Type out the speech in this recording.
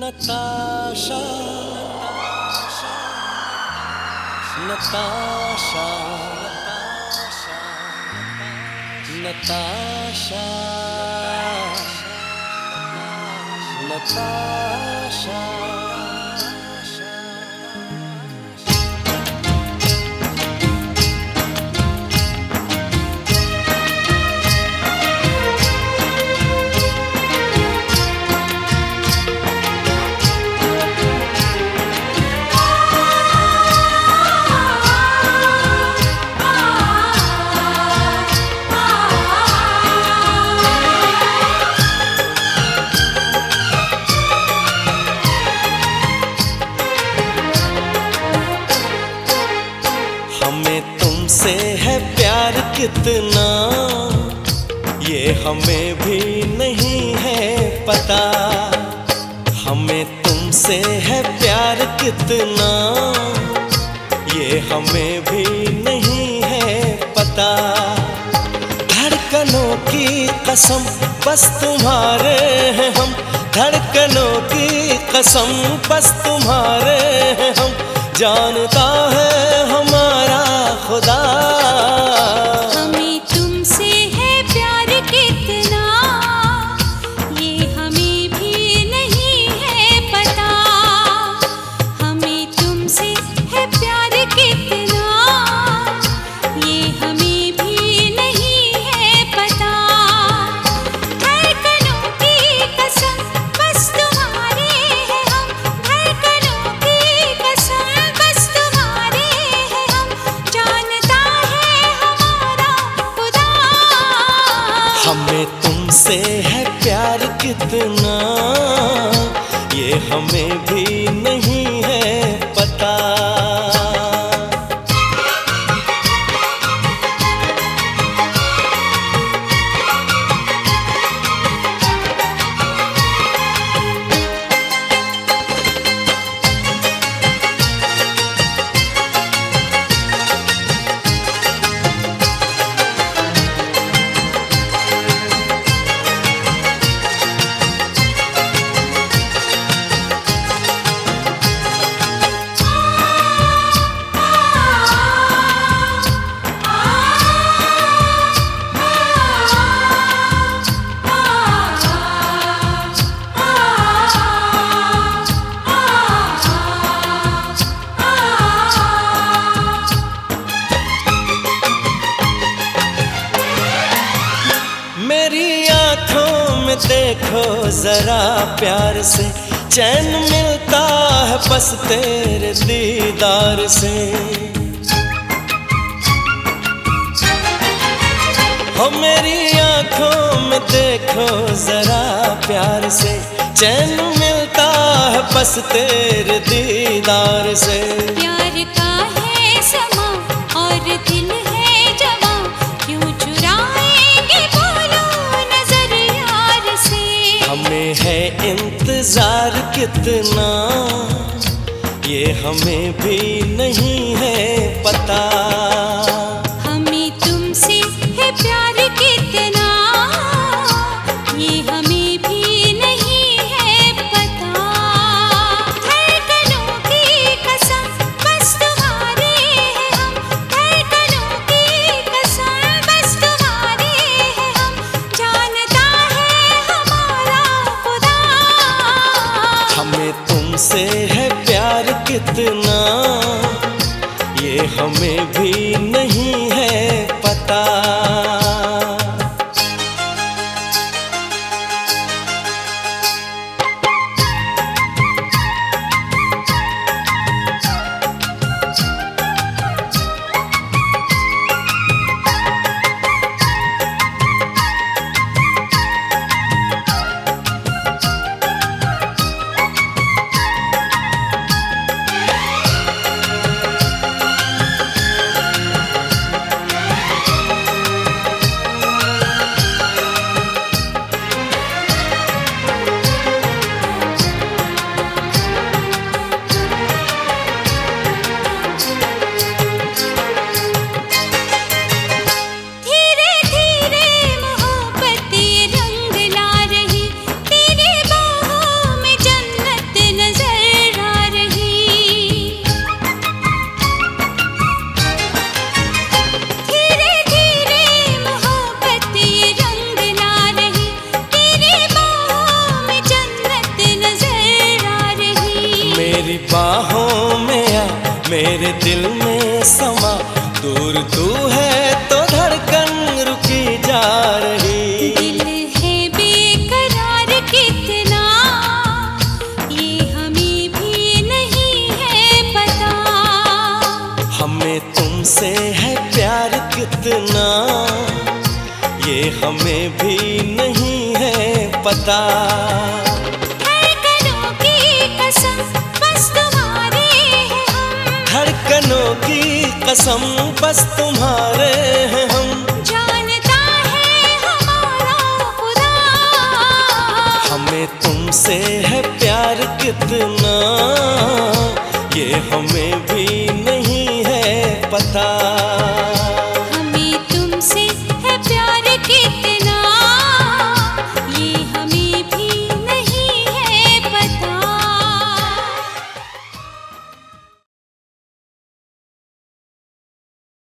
Natasha, Natasha, Natasha, Natasha. कितना? ये हमें भी नहीं है पता। हमें तुमसे है प्यार कितना? ये हमें भी नहीं है पता। धड़कनों की कसम, बस तुम्हारे हैं हम। धड़कनों की कसम, बस तुम्हारे हैं हम। जानता है हमारा हमें तुमसे है प्यार कितना? ये हमें भी मेरी आँखों में देखो जरा प्यार से। चैन मिलता है बस तेरे दीदार से। हो मेरी आँखों में देखो जरा प्यार से। चैन मिलता है बस तेरे दीदार से। प्यार कितना? ये हमें भी नहीं है पता। तुमसे है प्यार कितना दूर तू है तो धड़कन रुकी जा रही। दिल है बेकरार कितना ये हमें भी नहीं है पता। हमें तुमसे है प्यार कितना ये हमें भी नहीं है पता। कसम बस तुम्हारे हैं हम। जानता है हमारा खुदा। हमें तुमसे है प्यार कितना ये हमें